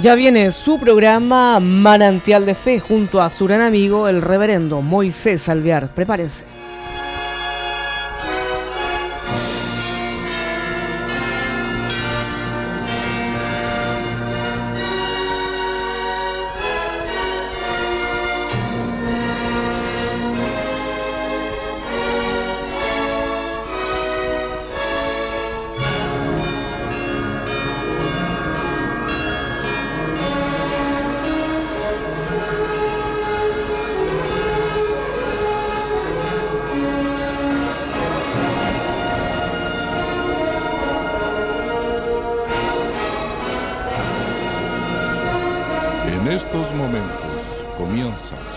Ya viene su programa Manantial de Fe junto a su gran amigo el reverendo Moisés Alvear. Prepárense.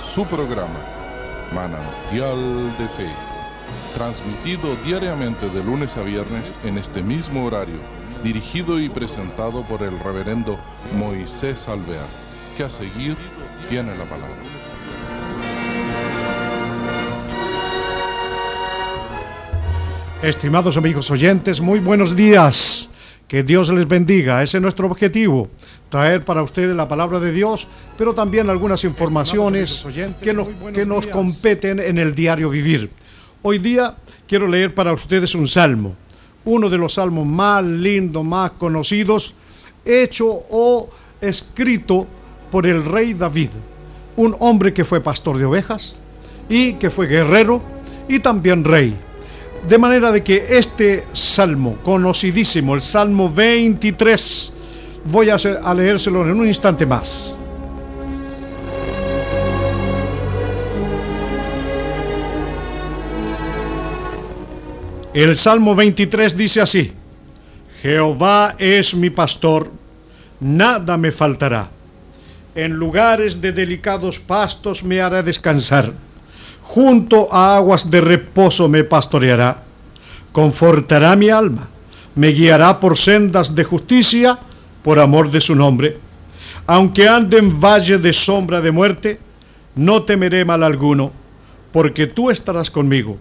Su programa, Manantial de Fe, transmitido diariamente de lunes a viernes en este mismo horario, dirigido y presentado por el reverendo Moisés Alvear, que a seguir tiene la palabra. Estimados amigos oyentes, muy buenos días. Que Dios les bendiga. Ese es nuestro objetivo, traer para ustedes la palabra de Dios, pero también algunas informaciones que nos, que nos competen en el diario vivir. Hoy día quiero leer para ustedes un salmo, uno de los salmos más lindos, más conocidos, hecho o escrito por el rey David, un hombre que fue pastor de ovejas y que fue guerrero y también rey. De manera de que este salmo, conocidísimo, el Salmo 23, voy a, a leérselo en un instante más. El Salmo 23 dice así, Jehová es mi pastor, nada me faltará. En lugares de delicados pastos me hará descansar junto a aguas de reposo me pastoreará, confortará mi alma, me guiará por sendas de justicia, por amor de su nombre. Aunque ande en valle de sombra de muerte, no temeré mal alguno, porque tú estarás conmigo.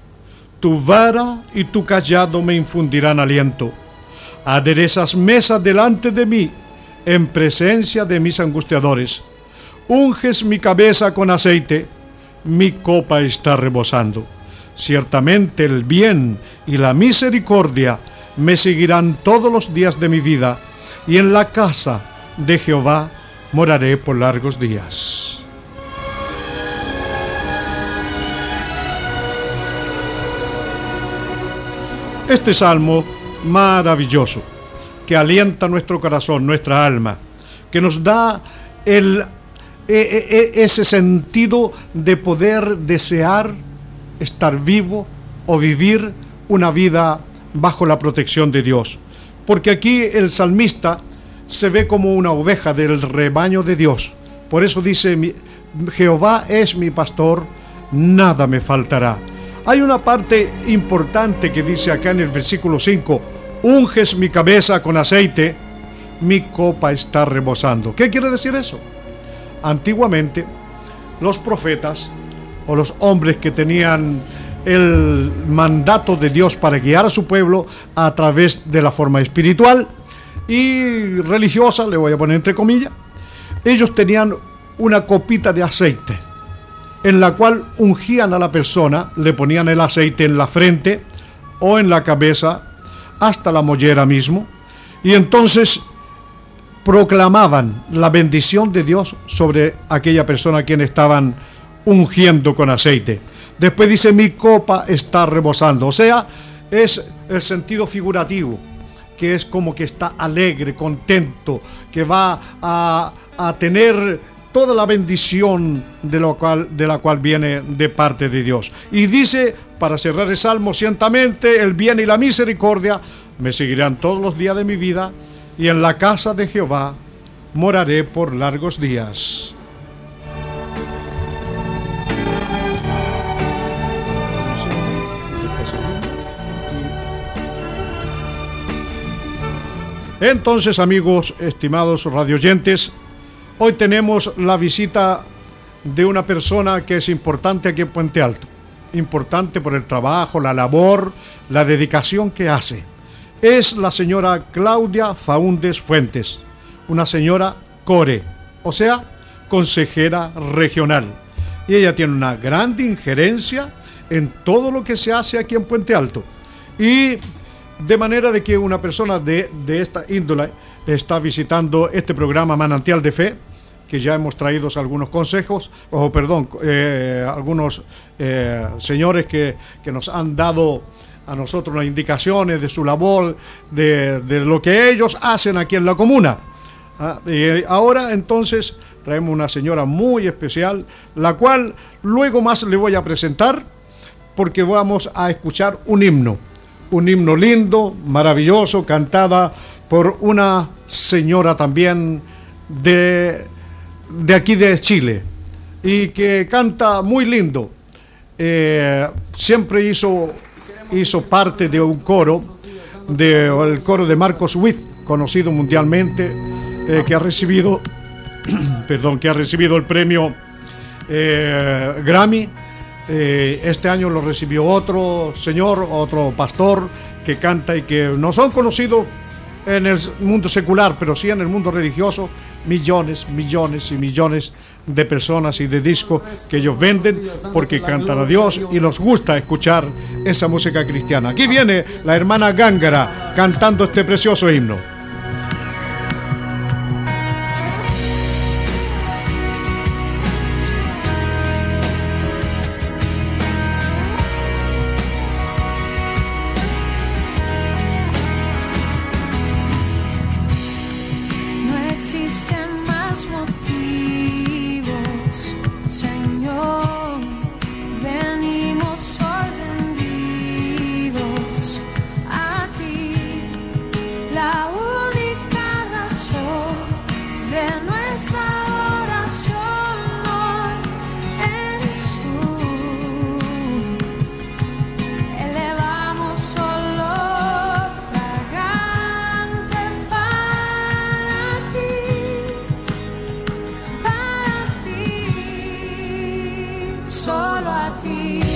Tu vara y tu callado me infundirán aliento. Aderezas mesa delante de mí, en presencia de mis angustiadores. Unges mi cabeza con aceite mi copa está rebosando. Ciertamente el bien y la misericordia me seguirán todos los días de mi vida, y en la casa de Jehová moraré por largos días. Este salmo maravilloso, que alienta nuestro corazón, nuestra alma, que nos da el ese sentido de poder desear estar vivo o vivir una vida bajo la protección de Dios. Porque aquí el salmista se ve como una oveja del rebaño de Dios. Por eso dice, Jehová es mi pastor, nada me faltará. Hay una parte importante que dice acá en el versículo 5, unges mi cabeza con aceite, mi copa está rebosando. ¿Qué quiere decir eso? Antiguamente, los profetas o los hombres que tenían el mandato de Dios para guiar a su pueblo a través de la forma espiritual y religiosa, le voy a poner entre comillas, ellos tenían una copita de aceite en la cual ungían a la persona, le ponían el aceite en la frente o en la cabeza hasta la mollera mismo y entonces proclamaban la bendición de Dios sobre aquella persona a quien estaban ungiendo con aceite. Después dice, mi copa está rebosando. O sea, es el sentido figurativo, que es como que está alegre, contento, que va a, tener toda la bendición de, lo cual, de la cual viene de parte de Dios. Y dice, para cerrar el salmo, ciertamente el bien y la misericordia me seguirán todos los días de mi vida y en la casa de Jehová moraré por largos días. Entonces, amigos, estimados radioyentes, hoy tenemos la visita de una persona que es importante aquí en Puente Alto. Importante por el trabajo, la labor, la dedicación que hace es la señora Claudia Faúndes Fuentes, una señora CORE, o sea, consejera regional. Y ella tiene una gran injerencia en todo lo que se hace aquí en Puente Alto. Y de manera de que una persona de, esta índole está visitando este programa Manantial de Fe, que ya hemos traído algunos consejos, o perdón, eh, algunos eh, señores que, que, nos han dado a nosotros las indicaciones de su labor, de, de lo que ellos hacen aquí en la comuna. Ah, y ahora entonces traemos una señora muy especial, la cual luego más le voy a presentar porque vamos a escuchar un himno, un himno lindo, maravilloso, cantada por una señora también de, de aquí de Chile y que canta muy lindo. Eh, siempre hizo, hizo parte de un coro, del coro de Marcos Witt, conocido mundialmente, eh, que ha recibido, perdón, que ha recibido el premio eh, Grammy. Eh, este año lo recibió otro señor, otro pastor que canta y que no son conocidos en el mundo secular, pero sí en el mundo religioso, millones, millones y millones de personas y de discos que ellos venden porque cantan a Dios y nos gusta escuchar esa música cristiana. Aquí viene la hermana Gángara cantando este precioso himno. solo a ti.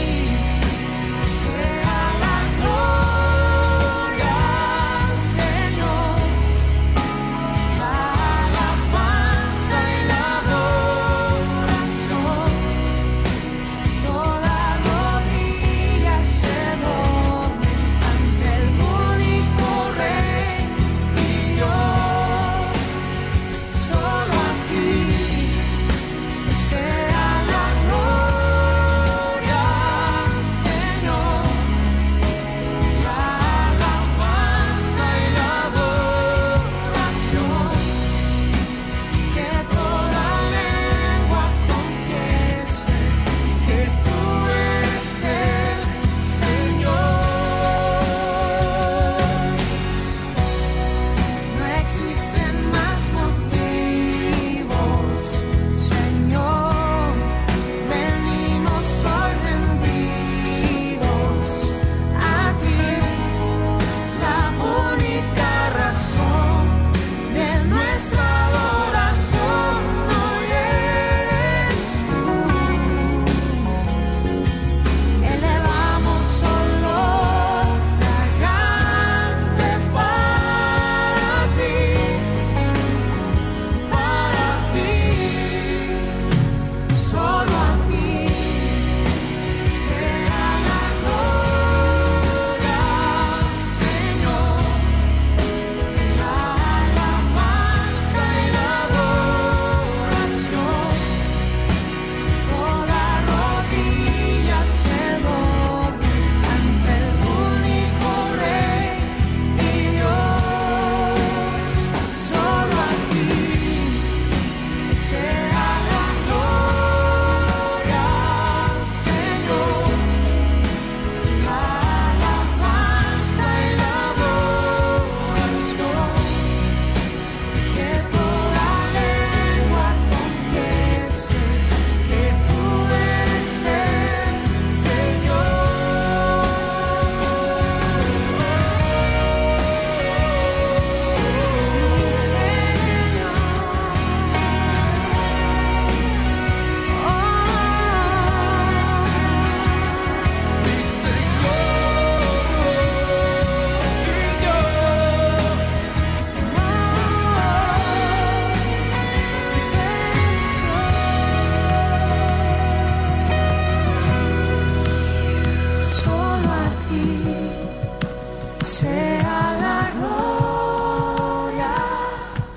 sea la gloria,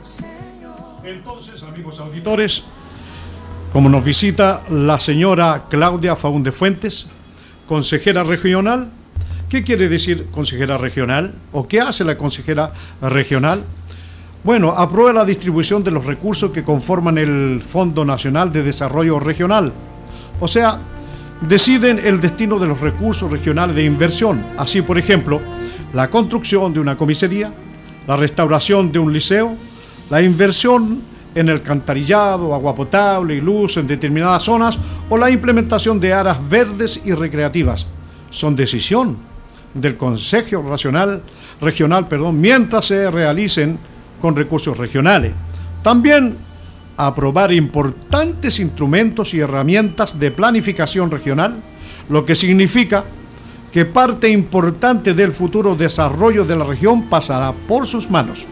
Señor. Entonces, amigos auditores, como nos visita la señora Claudia Faúnde Fuentes, consejera regional, ¿qué quiere decir consejera regional? ¿O qué hace la consejera regional? Bueno, aprueba la distribución de los recursos que conforman el Fondo Nacional de Desarrollo Regional. O sea, deciden el destino de los recursos regionales de inversión. Así, por ejemplo, la construcción de una comisaría, la restauración de un liceo, la inversión en el cantarillado, agua potable y luz en determinadas zonas o la implementación de áreas verdes y recreativas. Son decisión del Consejo Regional, regional perdón, mientras se realicen con recursos regionales. También aprobar importantes instrumentos y herramientas de planificación regional, lo que significa que parte importante del futuro desarrollo de la región pasará por sus manos.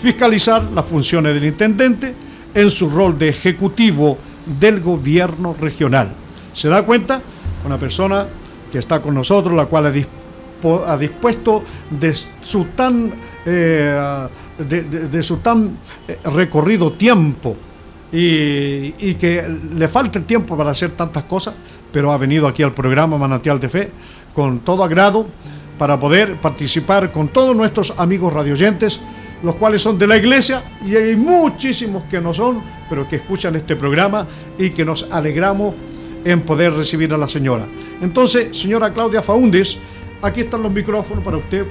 Fiscalizar las funciones del intendente en su rol de ejecutivo del gobierno regional. ¿Se da cuenta? Una persona que está con nosotros, la cual ha, dispuesto de su tan eh, de, su tan eh, recorrido tiempo y, que le falta el tiempo para hacer tantas cosas, pero ha venido aquí al programa Manantial de Fe con todo agrado para poder participar con todos nuestros amigos radioyentes, los cuales son de la iglesia y hay muchísimos que no son, pero que escuchan este programa y que nos alegramos en poder recibir a la señora. Entonces, señora Claudia Faundes, aquí están los micrófonos para usted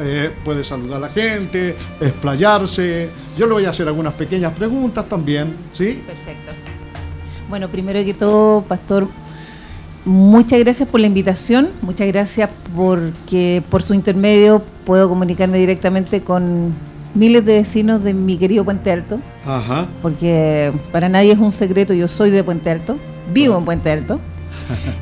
eh, puede saludar a la gente, explayarse. Yo le voy a hacer algunas pequeñas preguntas también, ¿sí? Perfecto. Bueno, primero que todo, Pastor, muchas gracias por la invitación, muchas gracias porque por su intermedio puedo comunicarme directamente con miles de vecinos de mi querido Puente Alto, Ajá. porque para nadie es un secreto, yo soy de Puente Alto, vivo en Puente Alto.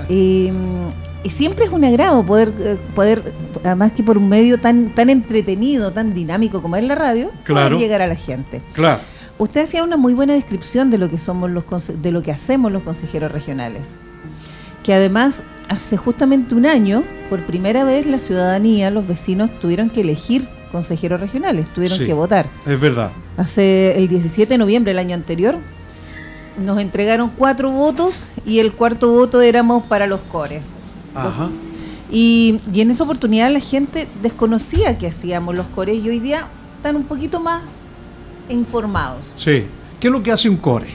y y siempre es un agrado poder, eh, poder además que por un medio tan, tan entretenido, tan dinámico como es la radio, poder llegar a la gente. Claro. Usted hacía una muy buena descripción de lo que somos los de lo que hacemos los consejeros regionales. Que además hace justamente un año, por primera vez la ciudadanía, los vecinos tuvieron que elegir consejeros regionales, tuvieron que votar. Es verdad. Hace el 17 de noviembre del año anterior nos entregaron cuatro votos y el cuarto voto éramos para los cores. Y, en esa oportunidad la gente desconocía que hacíamos los cores y hoy día están un poquito más informados. Sí. ¿Qué es lo que hace un core?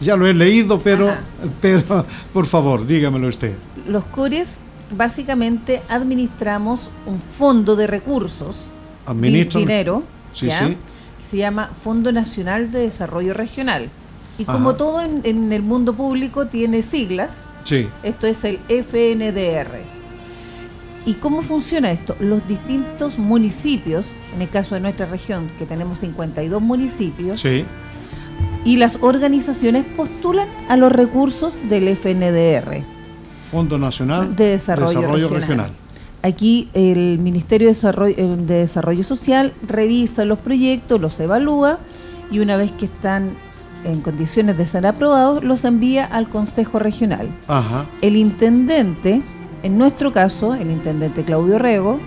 Ya lo he leído, pero, pero por favor, dígamelo usted. Los cores básicamente administramos un fondo de recursos, dinero, que se llama Fondo Nacional de Desarrollo Regional. Y como todo en el mundo público tiene siglas, esto es el FNDR. ¿Y cómo funciona esto? Los distintos municipios, en el caso de nuestra región, que tenemos 52 municipios, y las organizaciones postulan a los recursos del FNDR. Fondo Nacional de Desarrollo, Regional. Aquí el Ministerio de Desarrollo, de Desarrollo Social revisa los proyectos, los evalúa y una vez que están en condiciones de ser aprobados, los envía al Consejo Regional. El intendente, en nuestro caso, el intendente Claudio Rego,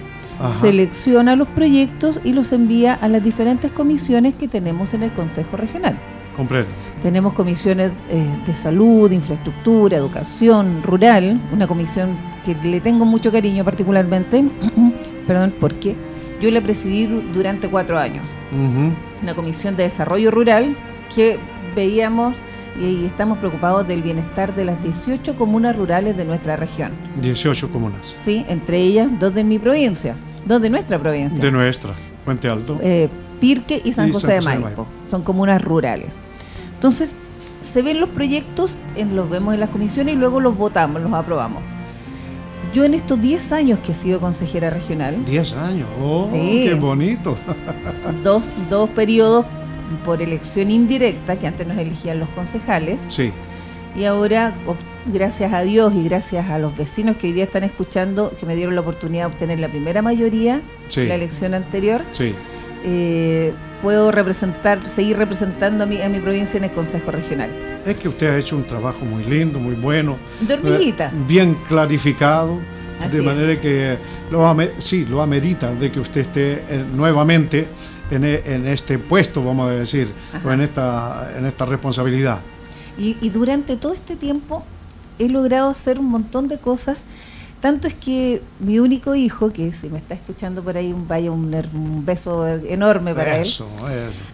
selecciona los proyectos y los envía a las diferentes comisiones que tenemos en el Consejo Regional. Comprendo. Tenemos comisiones eh, de salud, infraestructura, educación, rural, una comisión que le tengo mucho cariño particularmente, perdón, porque yo la presidí durante cuatro años. Una comisión de desarrollo rural que veíamos y estamos preocupados del bienestar de las 18 comunas rurales de nuestra región. 18 comunas. Sí, entre ellas dos de mi provincia, dos de nuestra provincia. De nuestra, Puente Alto. Eh, Pirque y San, José, de Maipo. Son comunas rurales. Entonces, se ven los proyectos, los vemos en las comisiones y luego los votamos, los aprobamos. Yo en estos 10 años que he sido consejera regional. 10 años, oh, qué bonito. dos, dos periodos por elección indirecta, que antes nos elegían los concejales. Sí. Y ahora, gracias a Dios y gracias a los vecinos que hoy día están escuchando, que me dieron la oportunidad de obtener la primera mayoría en la elección anterior, sí. Eh, puedo representar, seguir representando a mi, a mi provincia en el Consejo Regional. Es que usted ha hecho un trabajo muy lindo, muy bueno. De Bien clarificado. de manera que lo sí, lo amerita de que usted esté eh, nuevamente en, este puesto, vamos a decir, o en esta, en esta responsabilidad. Y, y durante todo este tiempo he logrado hacer un montón de cosas tanto es que mi único hijo, que si me está escuchando por ahí, un, vaya un, beso enorme para él.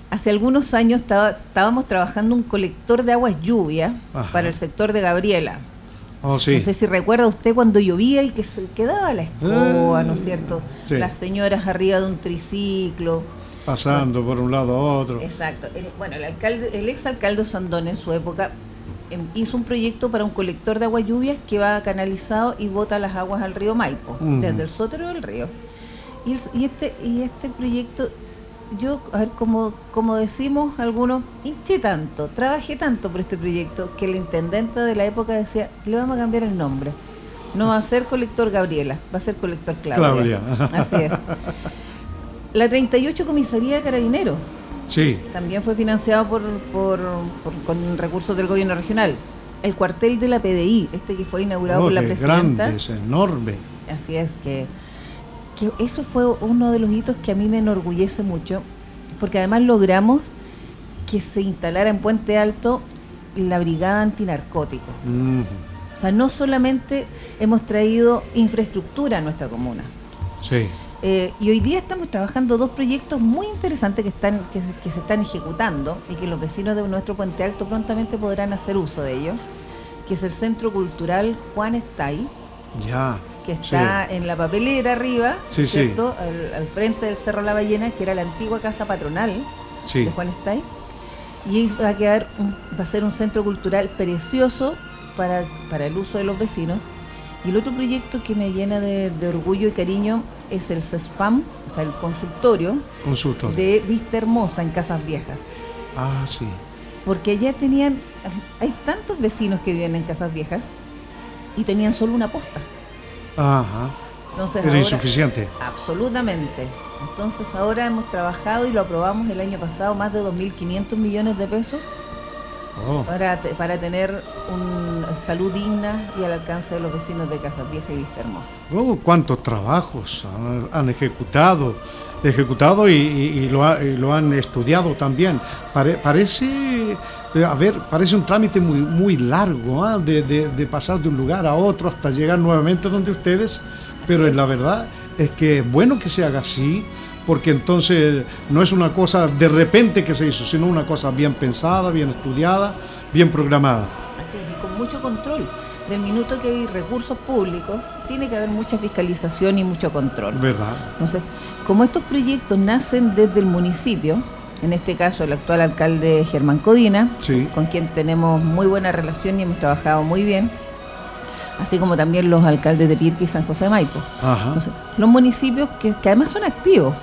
Hace algunos años estaba, estábamos trabajando un colector de aguas lluvia para el sector de Gabriela. Oh, sí. No sé si recuerda usted cuando llovía y que se quedaba la escoba, ¿no es cierto? Las señoras arriba de un triciclo. Pasando por un lado a otro. Exacto. bueno, el alcalde, el exalcalde Sandón en su época Em, hizo un proyecto para un colector de aguas lluvias que va canalizado y bota las aguas al río Maipo, desde el sótero del río. Y, este y este proyecto, yo, a ver, como, como decimos algunos, hinché tanto, trabajé tanto por este proyecto que el intendente de la época decía, le vamos a cambiar el nombre. No va a ser colector Gabriela, va a ser colector Claudia. Claudia. Así es. La 38 Comisaría de Carabineros Sí. También fue financiado por, por, con recursos del gobierno regional. El cuartel de la PDI, este que fue inaugurado por la presidenta. Grande, es enorme. Así es que, que eso fue uno de los hitos que a mí me enorgullece mucho, porque además logramos que se instalara en Puente Alto la brigada antinarcóticos. O sea, no solamente hemos traído infraestructura a nuestra comuna. Sí. Eh, y hoy día estamos trabajando dos proyectos muy interesantes que están que, se están ejecutando y que los vecinos de nuestro Puente Alto prontamente podrán hacer uso de ellos, que es el Centro Cultural Juan Estay, ya, que está en la papelera arriba, ¿cierto? Al, frente del Cerro La Ballena, que era la antigua casa patronal de Juan Estay. Y va a quedar va a ser un centro cultural precioso para, para el uso de los vecinos y el otro proyecto que me llena de, orgullo y cariño es el CESFAM, o sea, el consultorio, de Vista Hermosa en Casas Viejas. Ah, sí. Porque allá tenían, hay tantos vecinos que viven en Casas Viejas y tenían solo una posta. Ajá. Entonces, Era insuficiente. Absolutamente. Entonces ahora hemos trabajado y lo aprobamos el año pasado, más de 2.500 millones de pesos Oh. Para, para tener una salud digna y al alcance de los vecinos de Casas Vieja y Vista Hermosa. Oh, ¿Cuántos trabajos han, ejecutado? ejecutado y, lo, han estudiado también. parece, eh, a ver, parece un trámite muy, muy largo ¿ah? de, de, pasar de un lugar a otro hasta llegar nuevamente donde ustedes, pero en la verdad es que es bueno que se haga así, porque entonces no es una cosa de repente que se hizo, sino una cosa bien pensada, bien estudiada, bien programada. Así es, y con mucho control. Del minuto que hay recursos públicos, tiene que haber mucha fiscalización y mucho control. ¿Verdad? Entonces, como estos proyectos nacen desde el municipio, en este caso el actual alcalde Germán Codina, con quien tenemos muy buena relación y hemos trabajado muy bien, así como también los alcaldes de Pirque y San José de Maipo. Entonces, los municipios que, además son activos,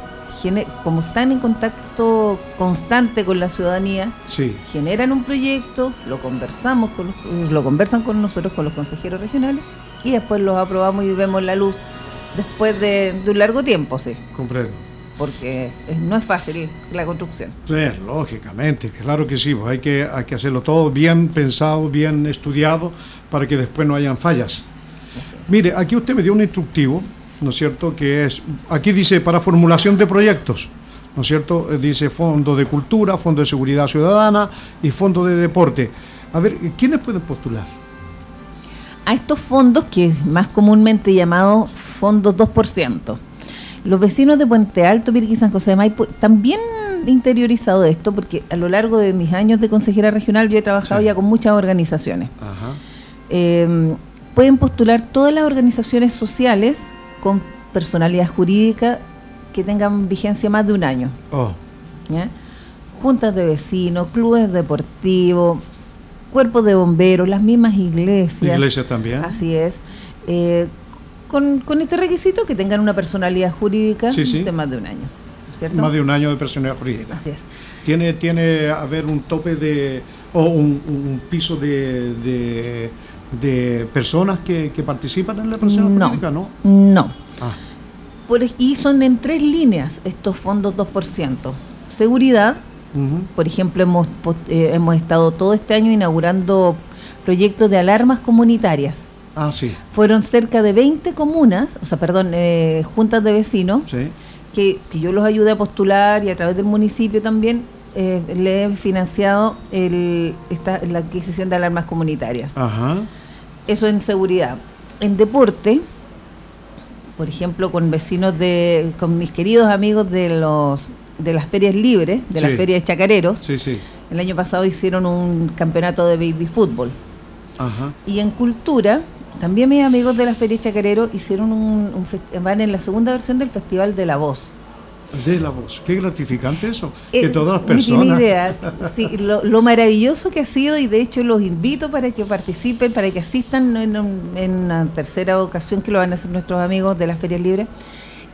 como están en contacto constante con la ciudadanía, generan un proyecto, lo conversamos con lo conversan con nosotros, con los consejeros regionales, y después los aprobamos y vemos la luz después de, un largo tiempo, sí. Comprendo. Porque no es fácil la construcción. Sí, lógicamente, claro que sí, pues hay que, hay que hacerlo todo bien pensado, bien estudiado, para que después no hayan fallas. Mire, aquí usted me dio un instructivo ¿no es cierto? Que es, aquí dice para formulación de proyectos, ¿no es cierto? Eh, dice Fondo de Cultura, Fondo de Seguridad Ciudadana y Fondo de Deporte. A ver, ¿quiénes pueden postular? A estos fondos, que es más comúnmente llamado Fondos 2%. Los vecinos de Puente Alto, Pirqui San José de Maipo, también interiorizado de esto, porque a lo largo de mis años de consejera regional yo he trabajado ya con muchas organizaciones. Em, pueden postular todas las organizaciones sociales con personalidad jurídica que tengan vigencia más de un año. Oh. Juntas de vecinos, clubes deportivos, cuerpos de bomberos, las mismas iglesias. Iglesias también. Así es. Eh, con, este requisito que tengan una personalidad jurídica de más de un año. ¿cierto? Más de un año de personalidad jurídica. Así es. ¿Tiene, tiene a ver un tope de, o un, piso de de personas que, participan en la persona no, política, ¿no? No. Ah. Por, y son en tres líneas estos fondos 2%. Seguridad, por ejemplo, hemos, eh, hemos estado todo este año inaugurando proyectos de alarmas comunitarias. Ah, sí. Fueron cerca de 20 comunas, o sea, perdón, eh, juntas de vecinos, que, yo los ayude a postular y a través del municipio también eh, le he financiado el, esta, la adquisición de alarmas comunitarias. Eso en seguridad. En deporte, por ejemplo, con vecinos de, con mis queridos amigos de los de las ferias libres, de las ferias de chacareros. Sí, sí. El año pasado hicieron un campeonato de baby fútbol. Y en cultura, también mis amigos de la Feria Chacarero hicieron un, van en la segunda versión del Festival de la Voz. De la voz. Qué gratificante eso. que eh, todas las personas. No idea. Sí, lo, maravilloso que ha sido, y de hecho los invito para que participen, para que asistan en, en una tercera ocasión que lo van a hacer nuestros amigos de la Feria Libre.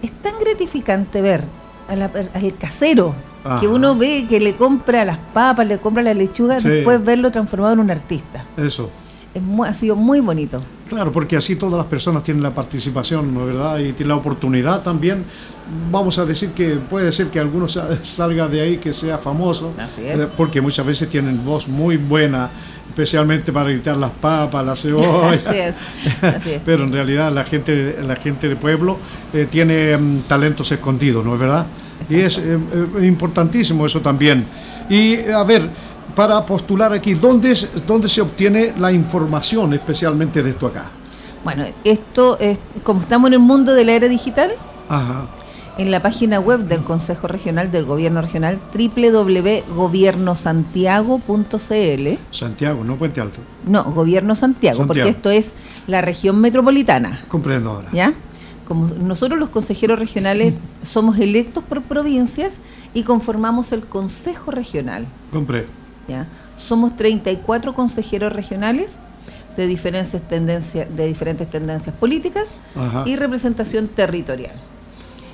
Es tan gratificante ver al casero que uno ve que le compra las papas, le compra la lechuga, después verlo transformado en un artista. Eso. Es ha sido muy bonito. Claro, porque así todas las personas tienen la participación, ¿no es verdad? Y tienen la oportunidad también. Vamos a decir que puede ser que alguno salga de ahí que sea famoso, así es. Eh, porque muchas veces tienen voz muy buena, especialmente para gritar las papas, las cebollas. Así es. Pero en realidad la gente, la gente de pueblo eh, tiene mm, talentos escondidos, ¿no es verdad? Y es eh, importantísimo eso también. Y a ver, para postular aquí, ¿dónde, ¿dónde se obtiene la información especialmente de esto acá? Bueno, esto es, como estamos en el mundo de la era digital, en la página web del Consejo Regional del Gobierno Regional, www.gobiernosantiago.cl. Santiago, no Puente Alto. No, Gobierno Santiago, porque esto es la región metropolitana. Comprendo ahora. ¿Ya? Como nosotros los consejeros regionales somos electos por provincias y conformamos el Consejo Regional. Comprendo. Somos 34 consejeros regionales de diferentes tendencias, de diferentes tendencias políticas y representación territorial.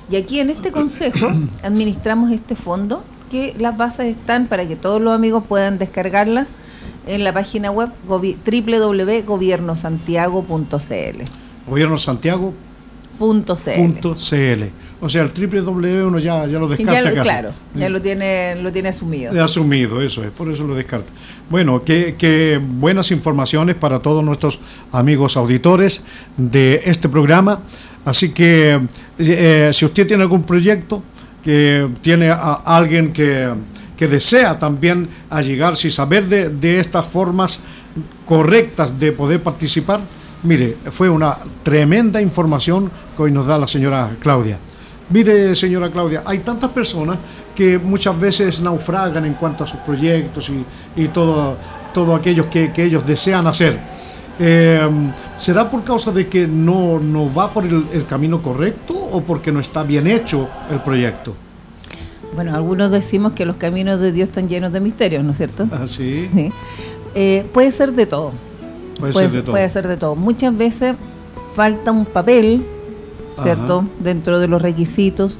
Y aquí en este consejo administramos este fondo que las bases están para que todos los amigos puedan descargarlas en la página web www.gobiernosantiago.cl. Gobierno Santiago .cl. O sea, el www uno ya, ya lo descarta ya, Claro, ya lo tiene, lo tiene asumido. Asumido, eso es, por eso lo descarta. Bueno, qué, buenas informaciones para todos nuestros amigos auditores de este programa. Así que eh, si usted tiene algún proyecto, que tiene a alguien que, que desea también allegarse y saber de, de estas formas correctas de poder participar, Mire, fue una tremenda información que hoy nos da la señora Claudia. Mire, señora Claudia, hay tantas personas que muchas veces naufragan en cuanto a sus proyectos y, todo, todo aquello que, ellos desean hacer. Eh, ¿Será por causa de que no, no va por el, camino correcto o porque no está bien hecho el proyecto? Bueno, algunos decimos que los caminos de Dios están llenos de misterios, ¿no es cierto? Ah, sí. Eh, puede ser de todo. Puede, ser de todo. Muchas veces falta un papel, ¿cierto? Dentro de los requisitos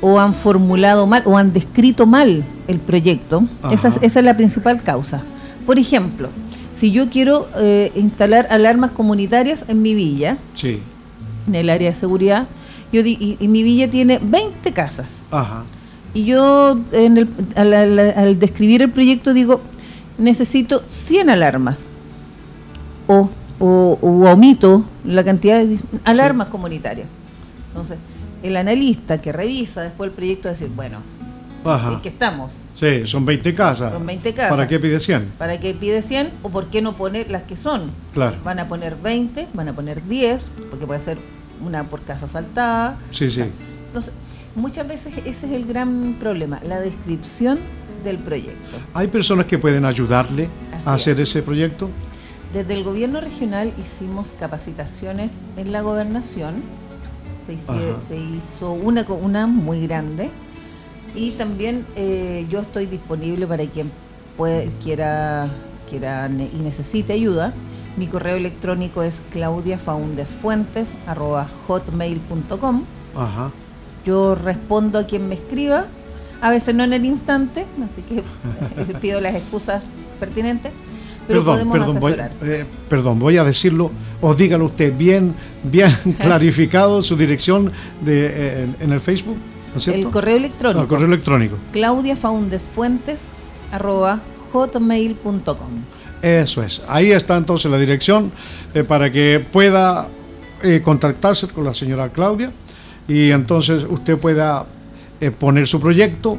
o han formulado mal o han descrito mal el proyecto. Esa es, esa es, la principal causa. Por ejemplo, si yo quiero eh, instalar alarmas comunitarias en mi villa, sí. en el área de seguridad, yo y, mi villa tiene 20 casas. Y yo en el, al describir el proyecto digo, necesito 100 alarmas o, omito la cantidad de alarmas comunitarias. Entonces, el analista que revisa después el proyecto va a decir, bueno, ¿en qué estamos? Sí, son 20 casas. Son 20 casas. ¿Para qué pide 100? ¿Para qué pide 100? ¿O por qué no poner las que son? Claro. Van a poner 20, van a poner 10, porque puede ser una por casa saltada. Sí, sí. Entonces, muchas veces ese es el gran problema, la descripción del proyecto. ¿Hay personas que pueden ayudarle a hacer ese proyecto? Desde el gobierno regional hicimos capacitaciones en la gobernación, se, hizo, una, una muy grande. Y también eh, yo estoy disponible para quien puede, quiera, quiera y necesite ayuda. Mi correo electrónico es claudiafaundesfuentes.hotmail.com Yo respondo a quien me escriba, a veces no en el instante, así que pido las excusas pertinentes perdón, perdón, voy, eh, perdón, voy a decirlo, o dígalo usted bien, bien clarificado su dirección de, eh, en el Facebook. El correo electrónico. el correo electrónico. hotmail.com Eso es. Ahí está entonces la dirección eh, para que pueda contactarse con la señora Claudia y entonces usted pueda eh, poner su proyecto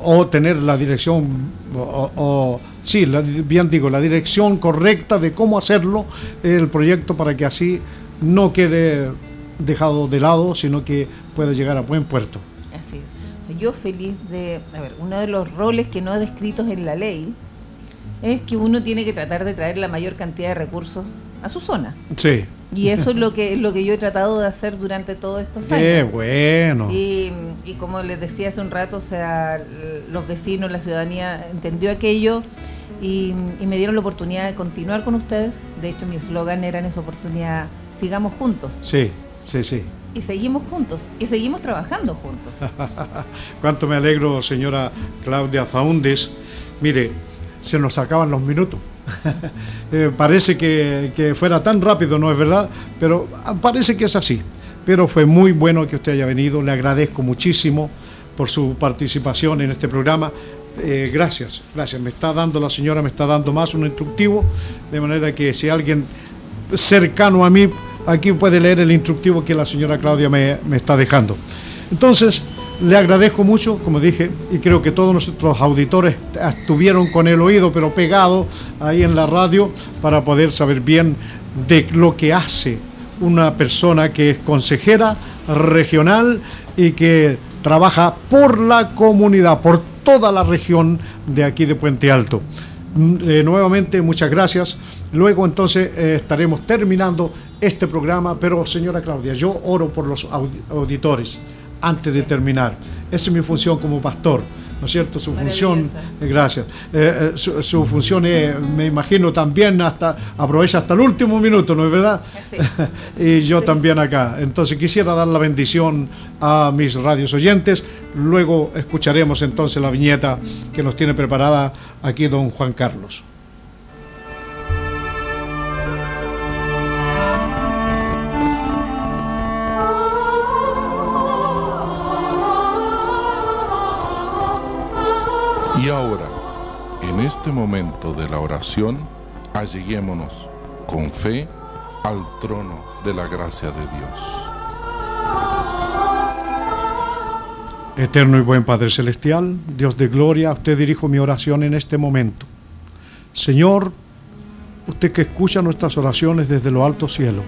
o, tener la dirección, o, sí, bien digo, la dirección correcta de cómo hacerlo, el proyecto para que así no quede dejado de lado, sino que pueda llegar a buen puerto. Así es. yo feliz de, a ver, uno de los roles que no he descritos en la ley es que uno tiene que tratar de traer la mayor cantidad de recursos a su zona. Sí. Y eso es lo que lo que yo he tratado de hacer durante todos estos años. Qué bueno. Y, como les decía hace un rato, o sea, los vecinos, la ciudadanía entendió aquello y, me dieron la oportunidad de continuar con ustedes. De hecho, mi eslogan era en esa oportunidad, sigamos juntos. Sí, sí, sí. Y seguimos juntos, y seguimos trabajando juntos. Cuánto me alegro, señora Claudia Faundes. Mire, se nos acaban los minutos. Eh, parece que, fuera tan rápido, no es verdad, pero parece que es así. Pero fue muy bueno que usted haya venido, le agradezco muchísimo por su participación en este programa. Eh, gracias, gracias. Me está dando la señora, me está dando más un instructivo, de manera que si alguien cercano a mí aquí puede leer el instructivo que la señora Claudia me, me está dejando. Entonces, le agradezco mucho, como dije, y creo que todos nuestros auditores estuvieron con el oído, pero pegado ahí en la radio, para poder saber bien de lo que hace una persona que es consejera regional y que trabaja por la comunidad, por toda la región de aquí de Puente Alto. Mm, eh, nuevamente, muchas gracias. Luego entonces eh, estaremos terminando este programa, pero señora Claudia, yo oro por los auditores antes de terminar. Esa es mi función como pastor, ¿no es cierto? Su función, eh, gracias, eh, eh, su, función es, me imagino también hasta, aprovecha hasta el último minuto, ¿no es verdad? y yo también acá. Entonces quisiera dar la bendición a mis radios oyentes, luego escucharemos entonces la viñeta que nos tiene preparada aquí don Juan Carlos. Y ahora, en este momento de la oración, alleguémonos con fe al trono de la gracia de Dios. Eterno y buen Padre Celestial, Dios de gloria, usted dirijo mi oración en este momento. Señor, usted que escucha nuestras oraciones desde lo alto cielo,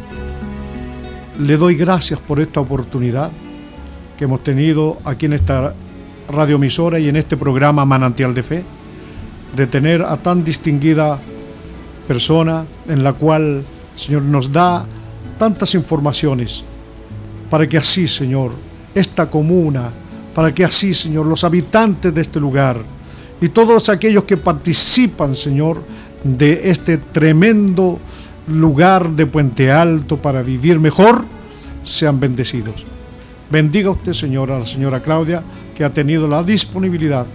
le doy gracias por esta oportunidad que hemos tenido aquí en esta radioemisora y en este programa Manantial de Fe, de tener a tan distinguida persona en la cual, Señor, nos da tantas informaciones para que así, Señor, esta comuna, para que así, Señor, los habitantes de este lugar y todos aquellos que participan, Señor, de este tremendo lugar de Puente Alto para vivir mejor, sean bendecidos. Bendiga usted, Señor, a la señora Claudia, que ha tenido la disponibilidad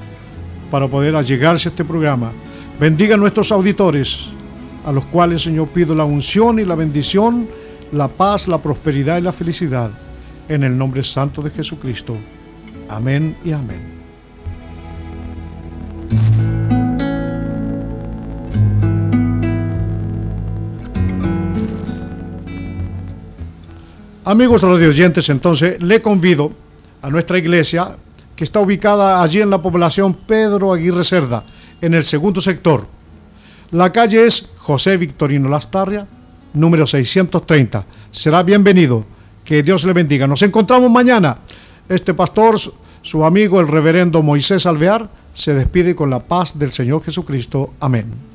para poder allegarse a este programa. Bendiga a nuestros auditores, a los cuales, Señor, pido la unción y la bendición, la paz, la prosperidad y la felicidad. En el nombre santo de Jesucristo. Amén y amén. Amigos radioyentes, entonces le convido a nuestra iglesia que está ubicada allí en la población Pedro Aguirre Cerda, en el segundo sector. La calle es José Victorino Lastarria, número 630. Será bienvenido. Que Dios le bendiga. Nos encontramos mañana. Este pastor, su amigo el reverendo Moisés Alvear, se despide con la paz del Señor Jesucristo. Amén.